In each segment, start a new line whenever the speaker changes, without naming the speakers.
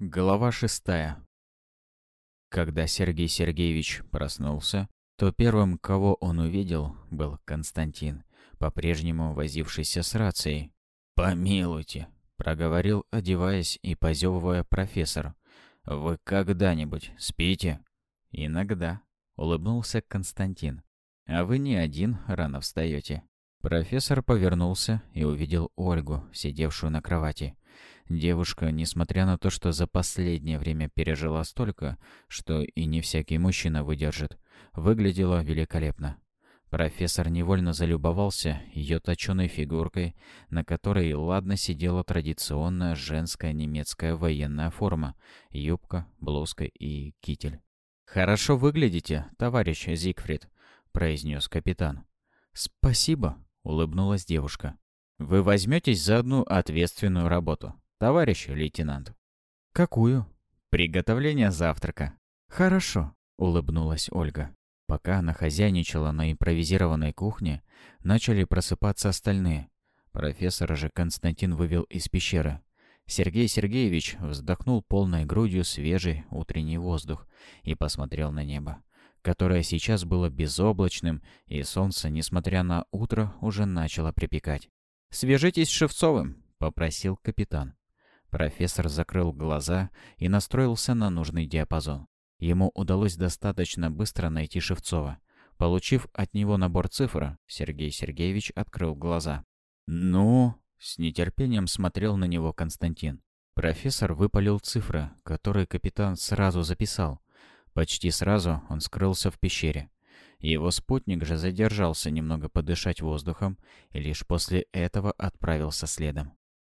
Глава шестая. Когда Сергей Сергеевич проснулся, то первым, кого он увидел, был Константин, по-прежнему возившийся с рацией. «Помилуйте», — проговорил, одеваясь и позевывая профессор. «Вы когда-нибудь спите?» «Иногда», — улыбнулся Константин. «А вы не один рано встаете». Профессор повернулся и увидел Ольгу, сидевшую на кровати. Девушка, несмотря на то, что за последнее время пережила столько, что и не всякий мужчина выдержит, выглядела великолепно. Профессор невольно залюбовался ее точеной фигуркой, на которой ладно сидела традиционная женская немецкая военная форма — юбка, блузка и китель. «Хорошо выглядите, товарищ Зигфрид», — произнес капитан. «Спасибо», — улыбнулась девушка. «Вы возьметесь за одну ответственную работу товарищ лейтенант». «Какую?» «Приготовление завтрака». «Хорошо», — улыбнулась Ольга. Пока она хозяйничала на импровизированной кухне, начали просыпаться остальные. Профессора же Константин вывел из пещеры. Сергей Сергеевич вздохнул полной грудью свежий утренний воздух и посмотрел на небо, которое сейчас было безоблачным, и солнце, несмотря на утро, уже начало припекать. «Свяжитесь с Шевцовым», — попросил капитан. Профессор закрыл глаза и настроился на нужный диапазон. Ему удалось достаточно быстро найти Шевцова. Получив от него набор цифр, Сергей Сергеевич открыл глаза. «Ну?» — с нетерпением смотрел на него Константин. Профессор выпалил цифры, которые капитан сразу записал. Почти сразу он скрылся в пещере. Его спутник же задержался немного подышать воздухом и лишь после этого отправился следом.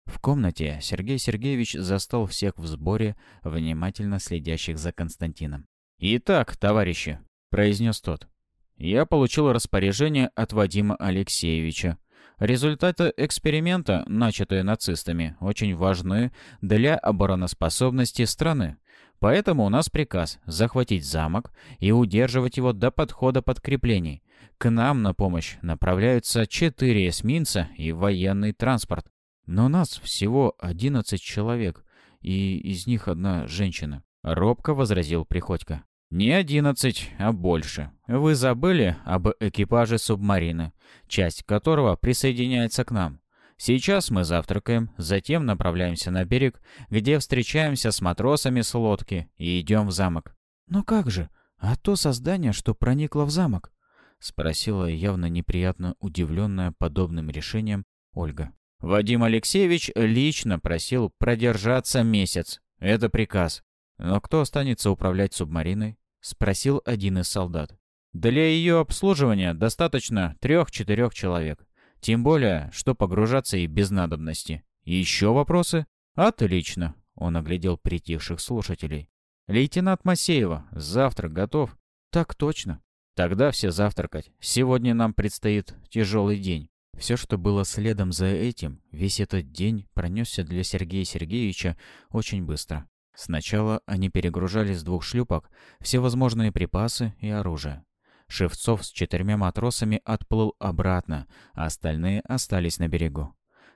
В комнате Сергей Сергеевич застал всех в сборе, внимательно следящих за Константином. «Итак, товарищи», — произнес тот, — «я получил распоряжение от Вадима Алексеевича. Результаты эксперимента, начатые нацистами, очень важны для обороноспособности страны. Поэтому у нас приказ захватить замок и удерживать его до подхода подкреплений. К нам на помощь направляются четыре эсминца и военный транспорт. Но нас всего одиннадцать человек, и из них одна женщина. Робко возразил Приходько. «Не одиннадцать, а больше. Вы забыли об экипаже субмарины, часть которого присоединяется к нам. Сейчас мы завтракаем, затем направляемся на берег, где встречаемся с матросами с лодки и идем в замок». «Но как же? А то создание, что проникло в замок?» — спросила явно неприятно удивленная подобным решением Ольга. Вадим Алексеевич лично просил продержаться месяц. Это приказ. Но кто останется управлять субмариной? Спросил один из солдат. Для ее обслуживания достаточно трех-четырех человек. Тем более, что погружаться и без надобности. Еще вопросы? Отлично. Он оглядел притихших слушателей. Лейтенант Масеева, завтрак готов? Так точно. Тогда все завтракать. Сегодня нам предстоит тяжелый день. Все, что было следом за этим, весь этот день пронесся для Сергея Сергеевича очень быстро. Сначала они перегружали с двух шлюпок всевозможные припасы и оружие. Шевцов с четырьмя матросами отплыл обратно, а остальные остались на берегу.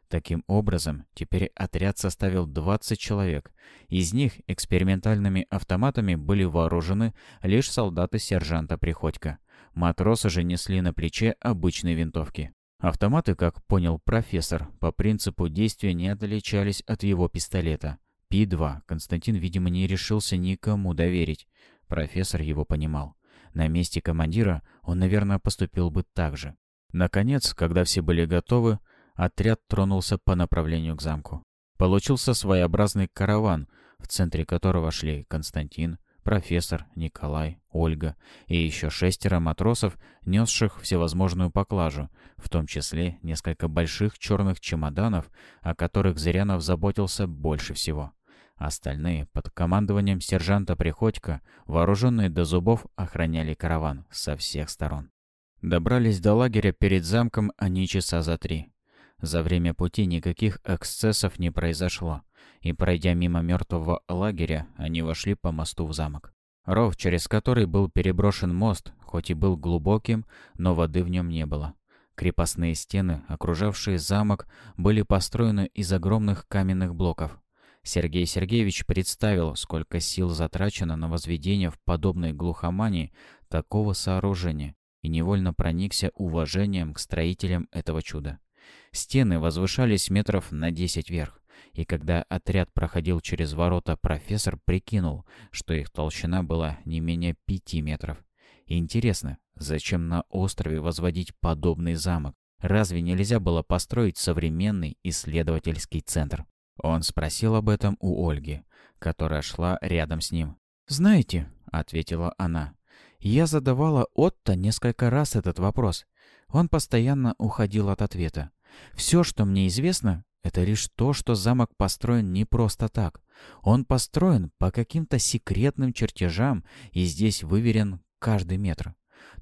Таким образом, теперь отряд составил 20 человек. Из них экспериментальными автоматами были вооружены лишь солдаты сержанта Приходько. Матросы же несли на плече обычные винтовки. Автоматы, как понял профессор, по принципу действия не отличались от его пистолета. Пи-2 Константин, видимо, не решился никому доверить. Профессор его понимал. На месте командира он, наверное, поступил бы так же. Наконец, когда все были готовы, отряд тронулся по направлению к замку. Получился своеобразный караван, в центре которого шли Константин, профессор, Николай, Ольга и еще шестеро матросов, несших всевозможную поклажу, в том числе несколько больших черных чемоданов, о которых Зырянов заботился больше всего. Остальные, под командованием сержанта Приходько, вооруженные до зубов, охраняли караван со всех сторон. Добрались до лагеря перед замком они часа за три. За время пути никаких эксцессов не произошло и, пройдя мимо мертвого лагеря, они вошли по мосту в замок. Ров, через который был переброшен мост, хоть и был глубоким, но воды в нем не было. Крепостные стены, окружавшие замок, были построены из огромных каменных блоков. Сергей Сергеевич представил, сколько сил затрачено на возведение в подобной глухомании такого сооружения, и невольно проникся уважением к строителям этого чуда. Стены возвышались метров на десять вверх, и когда отряд проходил через ворота, профессор прикинул, что их толщина была не менее пяти метров. Интересно, зачем на острове возводить подобный замок? Разве нельзя было построить современный исследовательский центр? Он спросил об этом у Ольги, которая шла рядом с ним. «Знаете», — ответила она, — «я задавала Отто несколько раз этот вопрос. Он постоянно уходил от ответа. Все, что мне известно, это лишь то, что замок построен не просто так. Он построен по каким-то секретным чертежам, и здесь выверен каждый метр.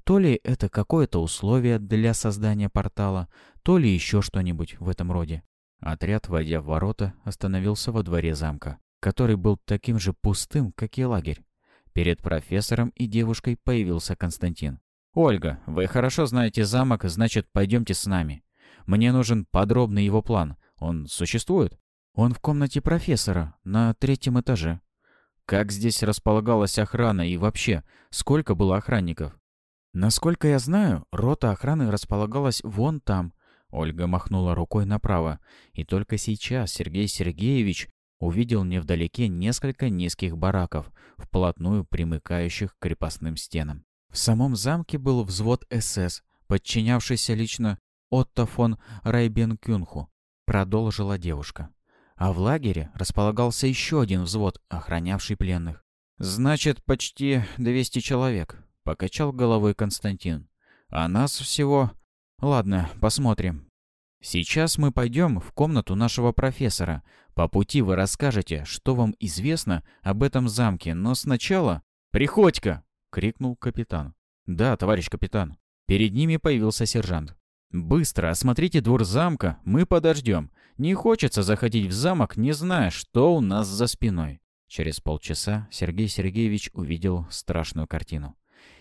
То ли это какое-то условие для создания портала, то ли еще что-нибудь в этом роде. Отряд, войдя в ворота, остановился во дворе замка, который был таким же пустым, как и лагерь. Перед профессором и девушкой появился Константин. «Ольга, вы хорошо знаете замок, значит, пойдемте с нами. Мне нужен подробный его план. Он существует?» «Он в комнате профессора, на третьем этаже». «Как здесь располагалась охрана и вообще, сколько было охранников?» «Насколько я знаю, рота охраны располагалась вон там», Ольга махнула рукой направо, и только сейчас Сергей Сергеевич увидел невдалеке несколько низких бараков, вплотную примыкающих к крепостным стенам. В самом замке был взвод СС, подчинявшийся лично Отто фон Райбенкюнху, продолжила девушка. А в лагере располагался еще один взвод, охранявший пленных. «Значит, почти 200 человек», — покачал головой Константин. «А нас всего Ладно, посмотрим. Сейчас мы пойдем в комнату нашего профессора. По пути вы расскажете, что вам известно об этом замке, но сначала... «Приходько!» — крикнул капитан. «Да, товарищ капитан». Перед ними появился сержант. «Быстро осмотрите двор замка, мы подождем. Не хочется заходить в замок, не зная, что у нас за спиной». Через полчаса Сергей Сергеевич увидел страшную картину.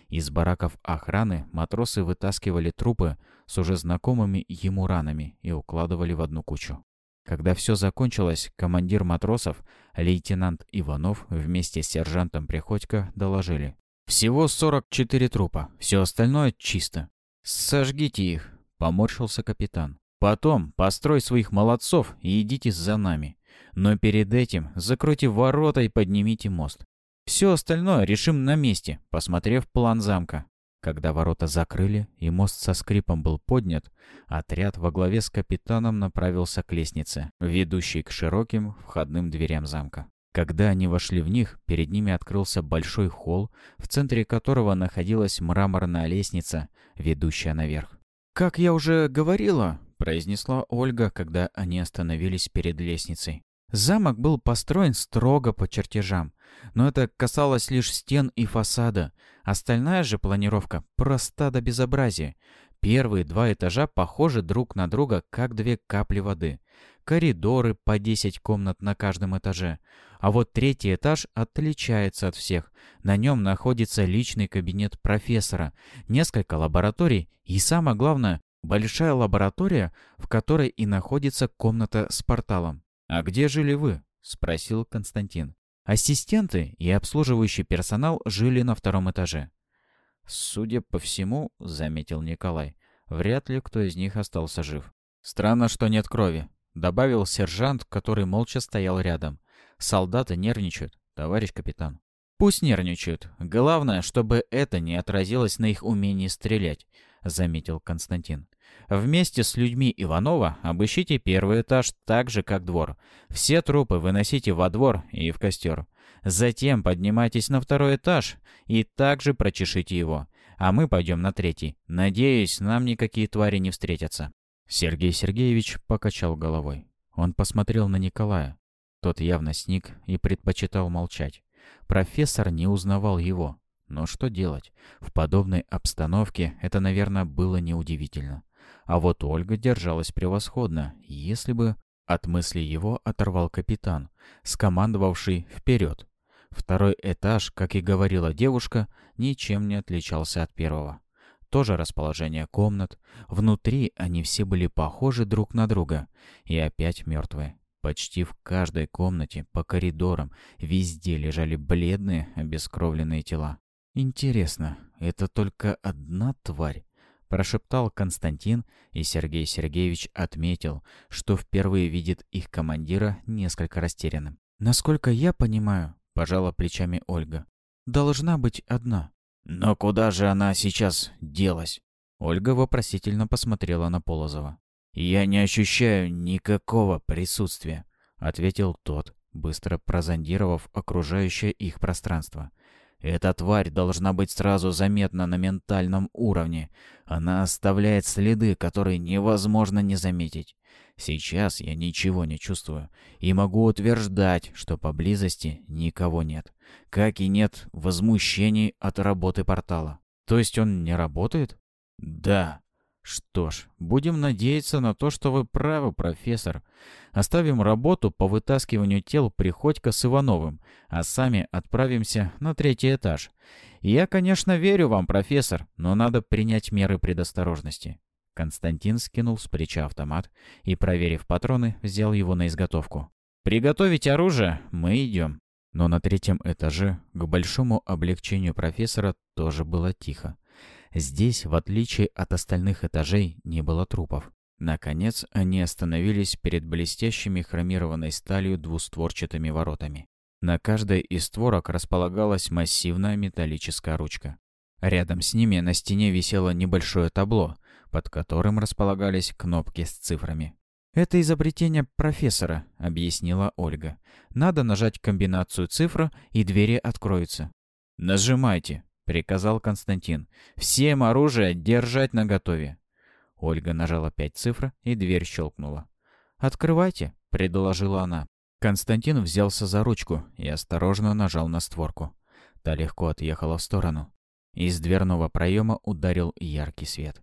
Из бараков охраны матросы вытаскивали трупы с уже знакомыми ему ранами и укладывали в одну кучу. Когда все закончилось, командир матросов, лейтенант Иванов вместе с сержантом Приходько доложили. «Всего 44 трупа, все остальное чисто. Сожгите их», — поморщился капитан. «Потом построй своих молодцов и идите за нами. Но перед этим закройте ворота и поднимите мост. Все остальное решим на месте, посмотрев план замка. Когда ворота закрыли и мост со скрипом был поднят, отряд во главе с капитаном направился к лестнице, ведущей к широким входным дверям замка. Когда они вошли в них, перед ними открылся большой холл, в центре которого находилась мраморная лестница, ведущая наверх. «Как я уже говорила», — произнесла Ольга, когда они остановились перед лестницей. Замок был построен строго по чертежам, но это касалось лишь стен и фасада. Остальная же планировка проста до безобразия. Первые два этажа похожи друг на друга, как две капли воды. Коридоры по 10 комнат на каждом этаже. А вот третий этаж отличается от всех. На нем находится личный кабинет профессора, несколько лабораторий и, самое главное, большая лаборатория, в которой и находится комната с порталом. «А где жили вы?» — спросил Константин. Ассистенты и обслуживающий персонал жили на втором этаже. «Судя по всему», — заметил Николай, — «вряд ли кто из них остался жив». «Странно, что нет крови», — добавил сержант, который молча стоял рядом. «Солдаты нервничают, товарищ капитан». «Пусть нервничают. Главное, чтобы это не отразилось на их умении стрелять», — заметил Константин. Вместе с людьми Иванова обыщите первый этаж так же, как двор. Все трупы выносите во двор и в костер. Затем поднимайтесь на второй этаж и также прочешите его. А мы пойдем на третий. Надеюсь, нам никакие твари не встретятся». Сергей Сергеевич покачал головой. Он посмотрел на Николая. Тот явно сник и предпочитал молчать. Профессор не узнавал его. Но что делать? В подобной обстановке это, наверное, было неудивительно. А вот Ольга держалась превосходно, если бы от мысли его оторвал капитан, скомандовавший «вперед». Второй этаж, как и говорила девушка, ничем не отличался от первого. Тоже расположение комнат. Внутри они все были похожи друг на друга. И опять мертвые. Почти в каждой комнате, по коридорам, везде лежали бледные, обескровленные тела. «Интересно, это только одна тварь?» – прошептал Константин, и Сергей Сергеевич отметил, что впервые видит их командира несколько растерянным. «Насколько я понимаю», – пожала плечами Ольга, – «должна быть одна». «Но куда же она сейчас делась?» Ольга вопросительно посмотрела на Полозова. «Я не ощущаю никакого присутствия», — ответил тот, быстро прозондировав окружающее их пространство. «Эта тварь должна быть сразу заметна на ментальном уровне. Она оставляет следы, которые невозможно не заметить. Сейчас я ничего не чувствую и могу утверждать, что поблизости никого нет. Как и нет возмущений от работы портала. То есть он не работает? Да, что ж, будем надеяться на то, что вы правы, профессор. Оставим работу по вытаскиванию тел Приходько с Ивановым, а сами отправимся на третий этаж. Я, конечно, верю вам, профессор, но надо принять меры предосторожности. Константин скинул с плеча автомат и, проверив патроны, взял его на изготовку. «Приготовить оружие, мы идем». Но на третьем этаже, к большому облегчению профессора, тоже было тихо. Здесь, в отличие от остальных этажей, не было трупов. Наконец, они остановились перед блестящими хромированной сталью двустворчатыми воротами. На каждой из створок располагалась массивная металлическая ручка. Рядом с ними на стене висело небольшое табло, под которым располагались кнопки с цифрами. «Это изобретение профессора», — объяснила Ольга. «Надо нажать комбинацию цифр, и двери откроются». «Нажимайте», — приказал Константин. «Всем оружие держать наготове». Ольга нажала пять цифр, и дверь щелкнула. «Открывайте», — предложила она. Константин взялся за ручку и осторожно нажал на створку. Та легко отъехала в сторону. Из дверного проема ударил яркий свет.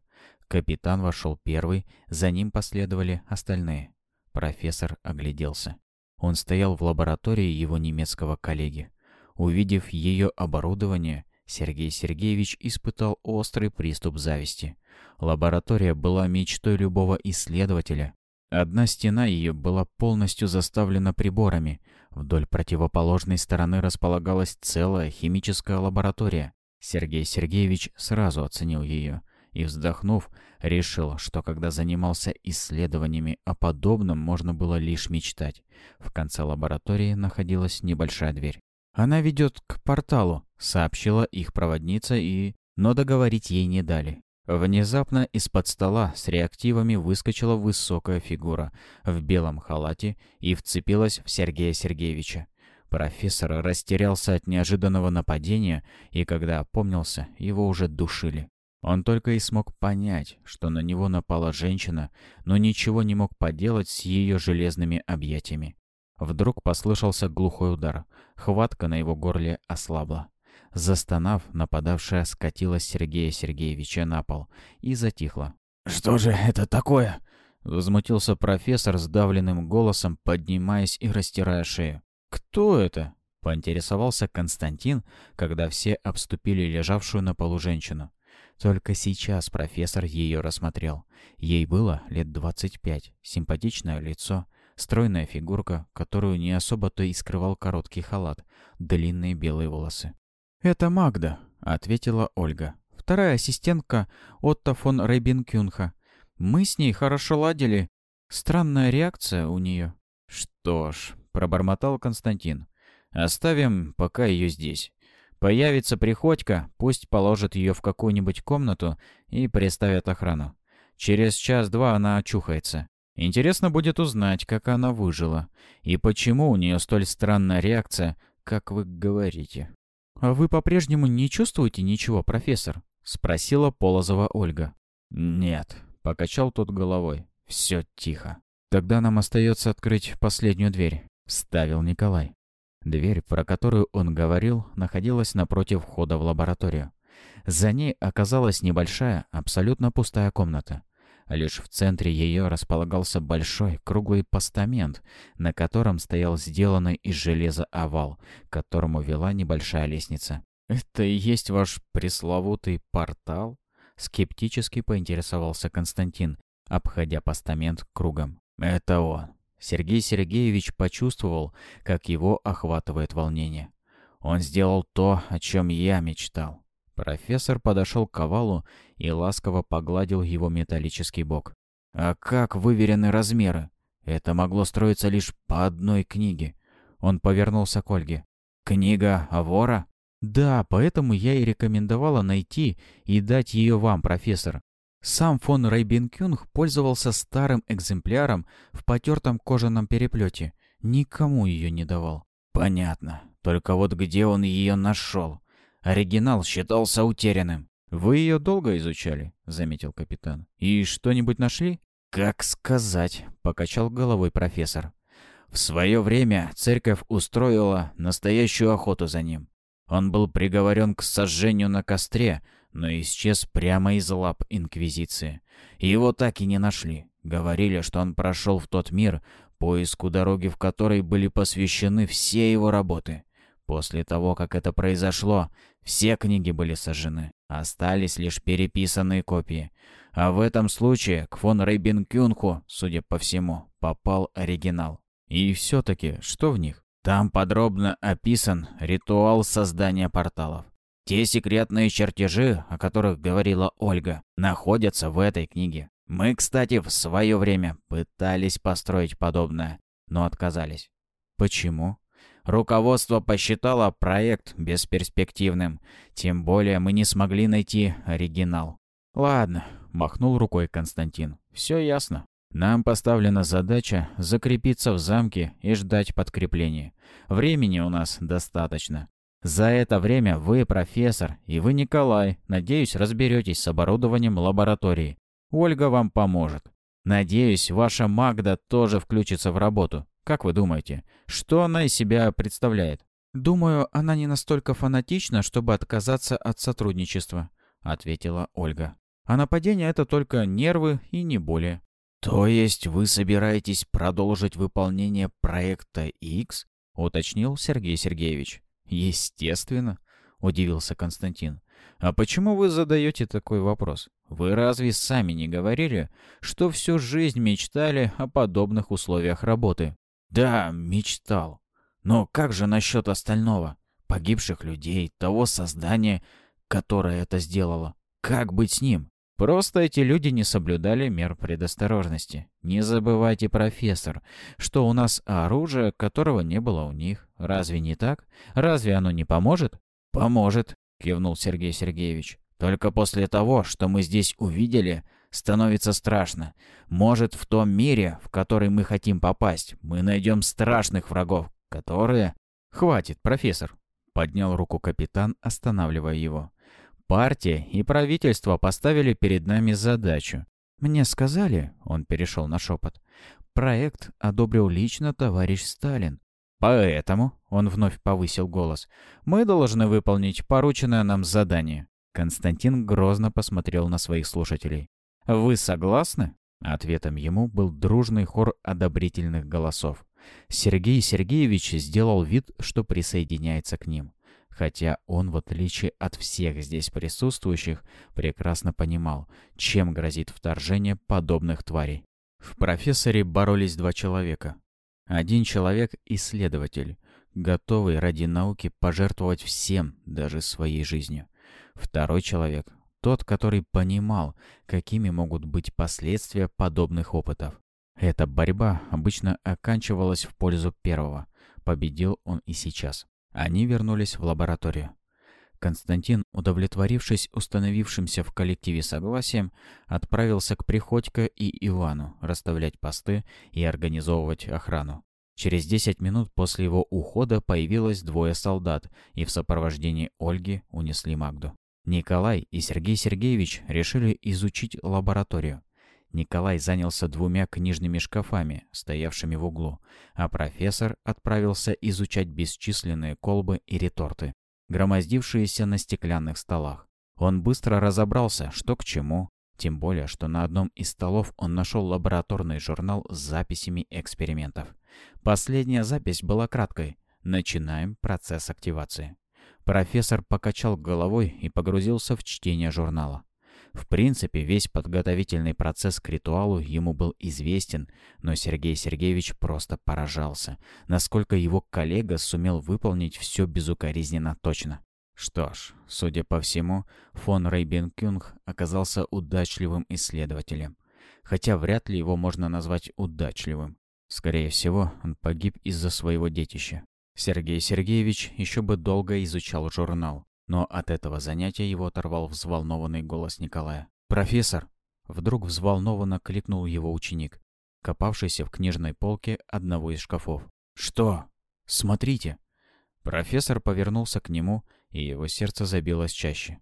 Капитан вошел первый, за ним последовали остальные. Профессор огляделся. Он стоял в лаборатории его немецкого коллеги. Увидев ее оборудование, Сергей Сергеевич испытал острый приступ зависти. Лаборатория была мечтой любого исследователя. Одна стена ее была полностью заставлена приборами. Вдоль противоположной стороны располагалась целая химическая лаборатория. Сергей Сергеевич сразу оценил ее и, вздохнув, решил, что когда занимался исследованиями о подобном, можно было лишь мечтать. В конце лаборатории находилась небольшая дверь. «Она ведет к порталу», — сообщила их проводница и... Но договорить ей не дали. Внезапно из-под стола с реактивами выскочила высокая фигура в белом халате и вцепилась в Сергея Сергеевича. Профессор растерялся от неожиданного нападения, и когда опомнился, его уже душили. Он только и смог понять, что на него напала женщина, но ничего не мог поделать с ее железными объятиями. Вдруг послышался глухой удар. Хватка на его горле ослабла. Застонав, нападавшая скатилась Сергея Сергеевича на пол и затихла. «Что же это такое?» Возмутился профессор сдавленным голосом, поднимаясь и растирая шею. «Кто это?» — поинтересовался Константин, когда все обступили лежавшую на полу женщину. Только сейчас профессор ее рассмотрел. Ей было лет 25, симпатичное лицо, Стройная фигурка, которую не особо-то и скрывал короткий халат, длинные белые волосы. «Это Магда», — ответила Ольга. «Вторая ассистентка Отто фон Рейбенкюнха. Мы с ней хорошо ладили. Странная реакция у нее». «Что ж», — пробормотал Константин. «Оставим пока ее здесь. Появится Приходько, пусть положит ее в какую-нибудь комнату и приставят охрану. Через час-два она очухается. Интересно будет узнать, как она выжила, и почему у нее столь странная реакция, как вы говорите. «А вы по-прежнему не чувствуете ничего, профессор?» — спросила Полозова Ольга. «Нет», — покачал тот головой. «Все тихо». «Тогда нам остается открыть последнюю дверь», — вставил Николай. Дверь, про которую он говорил, находилась напротив входа в лабораторию. За ней оказалась небольшая, абсолютно пустая комната. Лишь в центре ее располагался большой круглый постамент, на котором стоял сделанный из железа овал, к которому вела небольшая лестница. «Это и есть ваш пресловутый портал?» Скептически поинтересовался Константин, обходя постамент кругом. «Это он», Сергей Сергеевич почувствовал, как его охватывает волнение. Он сделал то, о чем я мечтал. Профессор подошел к овалу и ласково погладил его металлический бок. «А как выверены размеры? Это могло строиться лишь по одной книге». Он повернулся к Ольге. «Книга Авора?» «Да, поэтому я и рекомендовала найти и дать ее вам, профессор. Сам фон Рейбенкюнг пользовался старым экземпляром в потертом кожаном переплете. Никому ее не давал». «Понятно. Только вот где он ее нашел? Оригинал считался утерянным. «Вы ее долго изучали?» — заметил капитан. «И что-нибудь нашли?» «Как сказать?» — покачал головой профессор. «В свое время церковь устроила настоящую охоту за ним. Он был приговорен к сожжению на костре, но исчез прямо из лап Инквизиции. Его так и не нашли. Говорили, что он прошел в тот мир, поиску дороги в которой были посвящены все его работы. После того, как это произошло, все книги были сожжены. Остались лишь переписанные копии. А в этом случае к фон Рейбенкюнху, судя по всему, попал оригинал. И все-таки, что в них? Там подробно описан ритуал создания порталов. Те секретные чертежи, о которых говорила Ольга, находятся в этой книге. Мы, кстати, в свое время пытались построить подобное, но отказались. Почему? Руководство посчитало проект бесперспективным. Тем более мы не смогли найти оригинал. «Ладно», — махнул рукой Константин. «Все ясно. Нам поставлена задача закрепиться в замке и ждать подкрепления. Времени у нас достаточно. За это время вы, профессор, и вы, Николай, надеюсь, разберетесь с оборудованием лаборатории. Ольга вам поможет. Надеюсь, ваша Магда тоже включится в работу. Как вы думаете, что она из себя представляет? Думаю, она не настолько фанатична, чтобы отказаться от сотрудничества, ответила Ольга. А нападение это только нервы и не более. То есть вы собираетесь продолжить выполнение проекта X? уточнил Сергей Сергеевич. Естественно, удивился Константин. А почему вы задаете такой вопрос? Вы разве сами не говорили, что всю жизнь мечтали о подобных условиях работы? Да, мечтал. Но как же насчет остального? Погибших людей, того создания, которое это сделало. Как быть с ним? Просто эти люди не соблюдали мер предосторожности. Не забывайте, профессор, что у нас оружие, которого не было у них. Разве не так? Разве оно не поможет? Поможет, кивнул Сергей Сергеевич. Только после того, что мы здесь увидели, становится страшно. Может, в том мире, в который мы хотим попасть, мы найдем страшных врагов, которые... Хватит, профессор. Поднял руку капитан, останавливая его. Партия и правительство поставили перед нами задачу. Мне сказали, он перешел на шепот, проект одобрил лично товарищ Сталин. Поэтому, он вновь повысил голос, мы должны выполнить порученное нам задание. Константин грозно посмотрел на своих слушателей. «Вы согласны?» Ответом ему был дружный хор одобрительных голосов. Сергей Сергеевич сделал вид, что присоединяется к ним. Хотя он, в отличие от всех здесь присутствующих, прекрасно понимал, чем грозит вторжение подобных тварей. В профессоре боролись два человека. Один человек — исследователь, готовый ради науки пожертвовать всем, даже своей жизнью. Второй человек тот, который понимал, какими могут быть последствия подобных опытов. Эта борьба обычно оканчивалась в пользу первого. Победил он и сейчас. Они вернулись в лабораторию. Константин, удовлетворившись установившимся в коллективе согласием, отправился к Приходько и Ивану расставлять посты и организовывать охрану. Через 10 минут после его ухода появилось двое солдат и в сопровождении Ольги унесли Магду. Николай и Сергей Сергеевич решили изучить лабораторию. Николай занялся двумя книжными шкафами, стоявшими в углу, а профессор отправился изучать бесчисленные колбы и реторты, громоздившиеся на стеклянных столах. Он быстро разобрался, что к чему, тем более, что на одном из столов он нашел лабораторный журнал с записями экспериментов. Последняя запись была краткой. Начинаем процесс активации. Профессор покачал головой и погрузился в чтение журнала. В принципе, весь подготовительный процесс к ритуалу ему был известен, но Сергей Сергеевич просто поражался, насколько его коллега сумел выполнить все безукоризненно точно. Что ж, судя по всему, фон Рейбенкюнг оказался удачливым исследователем. Хотя вряд ли его можно назвать удачливым. Скорее всего, он погиб из-за своего детища. Сергей Сергеевич еще бы долго изучал журнал, но от этого занятия его оторвал взволнованный голос Николая. «Профессор!» Вдруг взволнованно кликнул его ученик, копавшийся в книжной полке одного из шкафов. «Что? Смотрите!» Профессор повернулся к нему, и его сердце забилось чаще.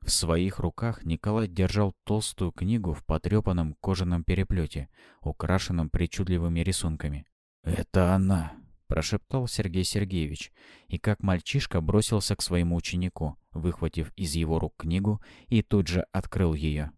В своих руках Николай держал толстую книгу в потрепанном кожаном переплете, украшенном причудливыми рисунками. «Это она!» Прошептал Сергей Сергеевич, и как мальчишка бросился к своему ученику, выхватив из его рук книгу и тут же открыл ее.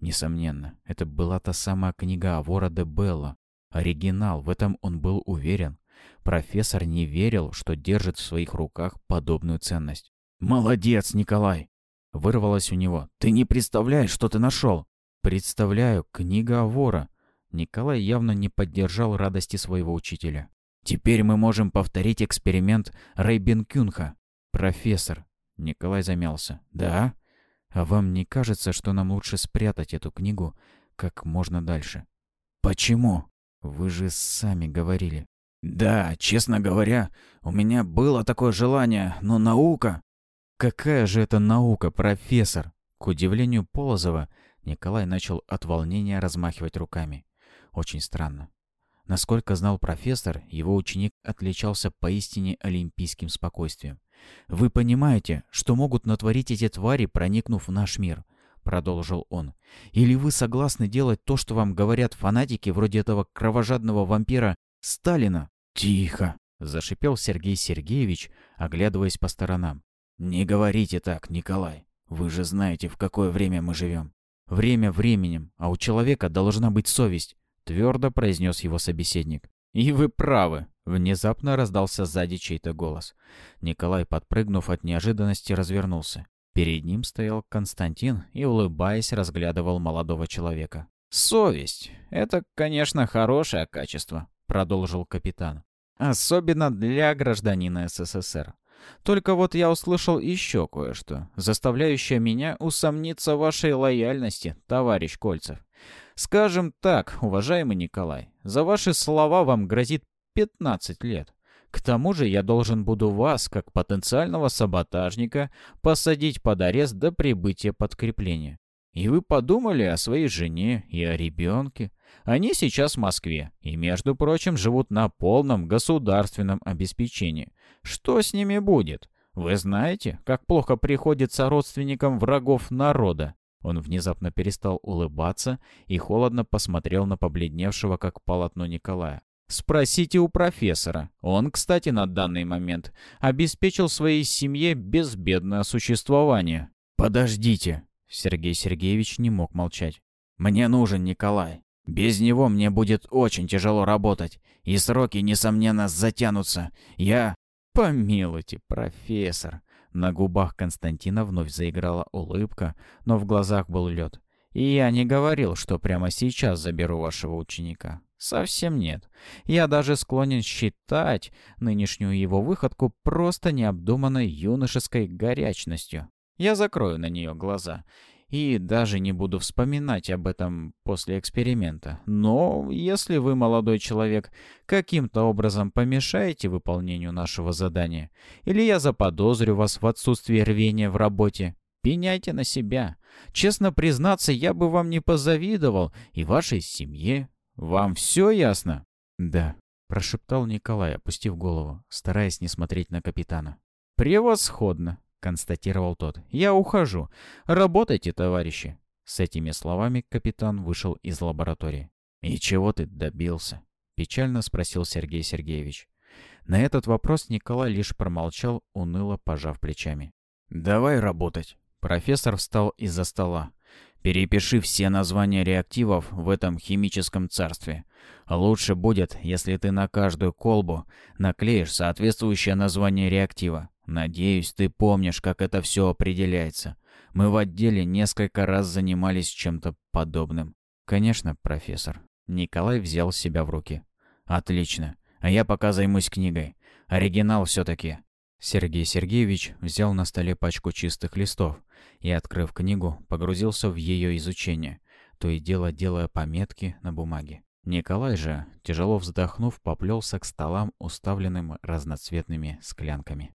Несомненно, это была та самая книга Авора де Белла. Оригинал, в этом он был уверен. Профессор не верил, что держит в своих руках подобную ценность. «Молодец, Николай!» Вырвалось у него. «Ты не представляешь, что ты нашел!» «Представляю, книга Авора!» Николай явно не поддержал радости своего учителя. Теперь мы можем повторить эксперимент Рейбенкюнха. Профессор. Николай замялся. Да? А вам не кажется, что нам лучше спрятать эту книгу как можно дальше? Почему? Вы же сами говорили. Да, честно говоря, у меня было такое желание, но наука... Какая же это наука, профессор? К удивлению Полозова, Николай начал от волнения размахивать руками. Очень странно. Насколько знал профессор, его ученик отличался поистине олимпийским спокойствием. «Вы понимаете, что могут натворить эти твари, проникнув в наш мир?» — продолжил он. «Или вы согласны делать то, что вам говорят фанатики вроде этого кровожадного вампира Сталина?» «Тихо!» — зашипел Сергей Сергеевич, оглядываясь по сторонам. «Не говорите так, Николай. Вы же знаете, в какое время мы живем. Время временем, а у человека должна быть совесть твердо произнес его собеседник. «И вы правы!» — внезапно раздался сзади чей-то голос. Николай, подпрыгнув от неожиданности, развернулся. Перед ним стоял Константин и, улыбаясь, разглядывал молодого человека. «Совесть — это, конечно, хорошее качество», — продолжил капитан. «Особенно для гражданина СССР. Только вот я услышал еще кое-что, заставляющее меня усомниться в вашей лояльности, товарищ Кольцев. Скажем так, уважаемый Николай, за ваши слова вам грозит 15 лет. К тому же я должен буду вас, как потенциального саботажника, посадить под арест до прибытия подкрепления. И вы подумали о своей жене и о ребенке. Они сейчас в Москве и, между прочим, живут на полном государственном обеспечении. Что с ними будет? Вы знаете, как плохо приходится родственникам врагов народа. Он внезапно перестал улыбаться и холодно посмотрел на побледневшего, как полотно Николая. «Спросите у профессора. Он, кстати, на данный момент обеспечил своей семье безбедное существование». «Подождите!» Сергей Сергеевич не мог молчать. «Мне нужен Николай. Без него мне будет очень тяжело работать, и сроки, несомненно, затянутся. Я...» «Помилуйте, профессор!» На губах Константина вновь заиграла улыбка, но в глазах был лед. «И я не говорил, что прямо сейчас заберу вашего ученика. Совсем нет. Я даже склонен считать нынешнюю его выходку просто необдуманной юношеской горячностью. Я закрою на нее глаза и даже не буду вспоминать об этом после эксперимента. Но если вы, молодой человек, каким-то образом помешаете выполнению нашего задания, или я заподозрю вас в отсутствии рвения в работе, пеняйте на себя. Честно признаться, я бы вам не позавидовал и вашей семье. Вам все ясно? Да, прошептал Николай, опустив голову, стараясь не смотреть на капитана. Превосходно. — констатировал тот. «Я ухожу. Работайте, товарищи!» С этими словами капитан вышел из лаборатории. «И чего ты добился?» — печально спросил Сергей Сергеевич. На этот вопрос Николай лишь промолчал, уныло пожав плечами. «Давай работать!» Профессор встал из-за стола. «Перепиши все названия реактивов в этом химическом царстве. Лучше будет, если ты на каждую колбу наклеишь соответствующее название реактива. Надеюсь, ты помнишь, как это все определяется. Мы в отделе несколько раз занимались чем-то подобным. Конечно, профессор. Николай взял себя в руки. Отлично. А я пока займусь книгой. Оригинал все-таки. Сергей Сергеевич взял на столе пачку чистых листов и, открыв книгу, погрузился в ее изучение, то и дело делая пометки на бумаге. Николай же, тяжело вздохнув, поплелся к столам, уставленным разноцветными склянками.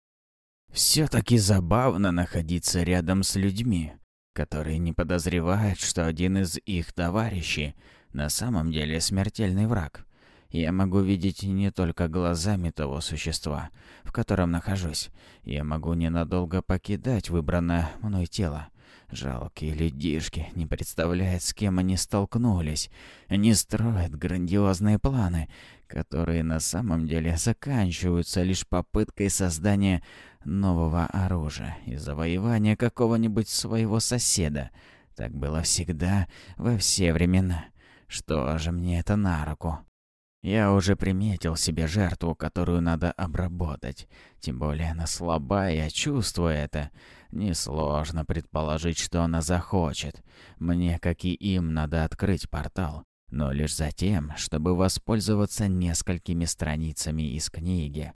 «Все-таки забавно находиться рядом с людьми, которые не подозревают, что один из их товарищей на самом деле смертельный враг. Я могу видеть не только глазами того существа, в котором нахожусь. Я могу ненадолго покидать выбранное мной тело. Жалкие людишки не представляют, с кем они столкнулись. Они строят грандиозные планы, которые на самом деле заканчиваются лишь попыткой создания нового оружия и завоевания какого-нибудь своего соседа. Так было всегда, во все времена. Что же мне это на руку? Я уже приметил себе жертву, которую надо обработать. Тем более она слабая, я чувствую это. Несложно предположить, что она захочет. Мне, как и им, надо открыть портал. Но лишь затем, чтобы воспользоваться несколькими страницами из книги,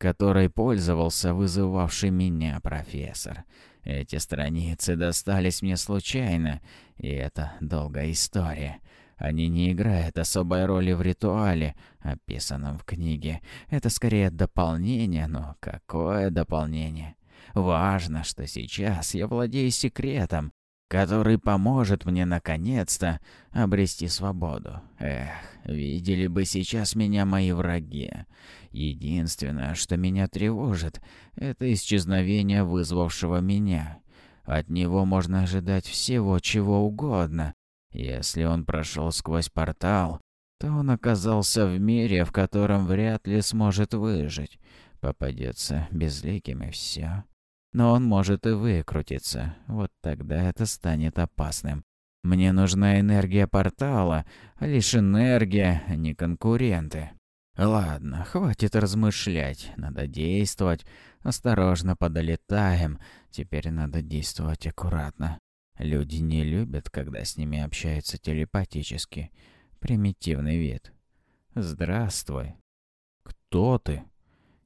которой пользовался вызывавший меня профессор. Эти страницы достались мне случайно, и это долгая история. Они не играют особой роли в ритуале, описанном в книге. Это скорее дополнение, но какое дополнение? Важно, что сейчас я владею секретом, который поможет мне наконец-то обрести свободу. Эх, видели бы сейчас меня мои враги. Единственное, что меня тревожит, это исчезновение вызвавшего меня. От него можно ожидать всего, чего угодно, если он прошел сквозь портал, то он оказался в мире, в котором вряд ли сможет выжить. Попадется безликим и все. Но он может и выкрутиться. Вот тогда это станет опасным. Мне нужна энергия портала, а лишь энергия, а не конкуренты. Ладно, хватит размышлять, надо действовать. Осторожно подолетаем, теперь надо действовать аккуратно. Люди не любят, когда с ними общаются телепатически. Примитивный вид. «Здравствуй». «Кто ты?»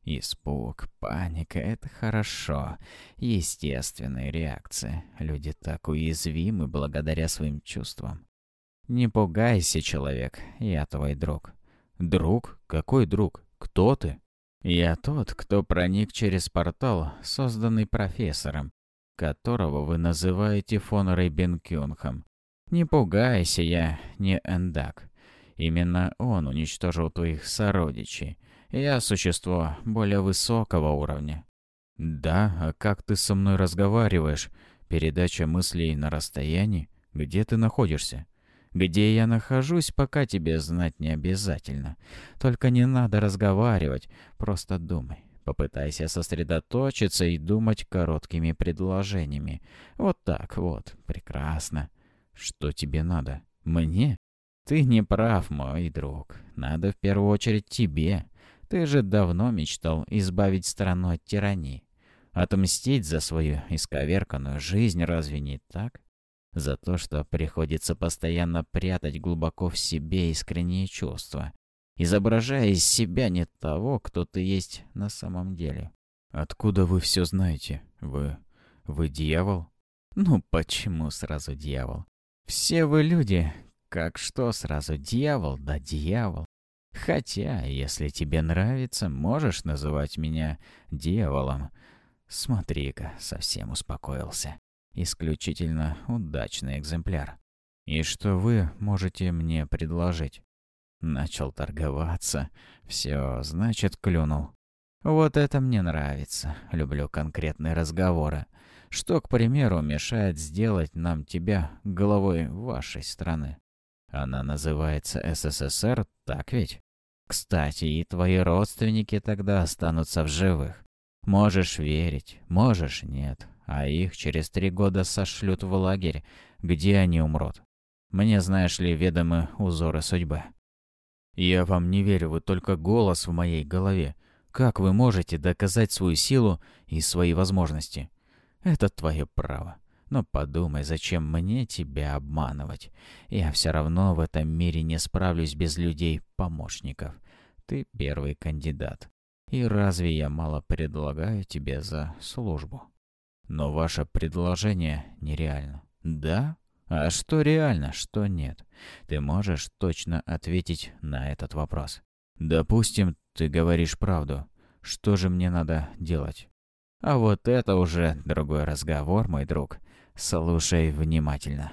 Испуг, паника — это хорошо. Естественная реакция. Люди так уязвимы благодаря своим чувствам. Не пугайся, человек, я твой друг. Друг? Какой друг? Кто ты? Я тот, кто проник через портал, созданный профессором, которого вы называете фон Рейбенкюнхом. Не пугайся, я не Эндак. Именно он уничтожил твоих сородичей. Я существо более высокого уровня. Да, а как ты со мной разговариваешь? Передача мыслей на расстоянии? Где ты находишься? Где я нахожусь, пока тебе знать не обязательно. Только не надо разговаривать, просто думай. Попытайся сосредоточиться и думать короткими предложениями. Вот так вот. Прекрасно. Что тебе надо? Мне? Ты не прав, мой друг. Надо в первую очередь тебе. Ты же давно мечтал избавить страну от тирании. Отмстить за свою исковерканную жизнь разве не так? За то, что приходится постоянно прятать глубоко в себе искренние чувства изображая из себя не того, кто ты есть на самом деле. Откуда вы все знаете? Вы... вы дьявол? Ну почему сразу дьявол? Все вы люди. Как что сразу дьявол, да дьявол. Хотя, если тебе нравится, можешь называть меня дьяволом. Смотри-ка, совсем успокоился. Исключительно удачный экземпляр. И что вы можете мне предложить? Начал торговаться. Все, значит, клюнул. Вот это мне нравится. Люблю конкретные разговоры. Что, к примеру, мешает сделать нам тебя головой вашей страны? Она называется СССР, так ведь? Кстати, и твои родственники тогда останутся в живых. Можешь верить, можешь нет, а их через три года сошлют в лагерь, где они умрут. Мне, знаешь ли, ведомы узоры судьбы. «Я вам не верю, вы только голос в моей голове. Как вы можете доказать свою силу и свои возможности? Это твое право. Но подумай, зачем мне тебя обманывать? Я все равно в этом мире не справлюсь без людей-помощников. Ты первый кандидат. И разве я мало предлагаю тебе за службу? Но ваше предложение нереально. Да? А что реально, что нет? Ты можешь точно ответить на этот вопрос. Допустим, ты говоришь правду. Что же мне надо делать? А вот это уже другой разговор, мой друг. Слушай внимательно.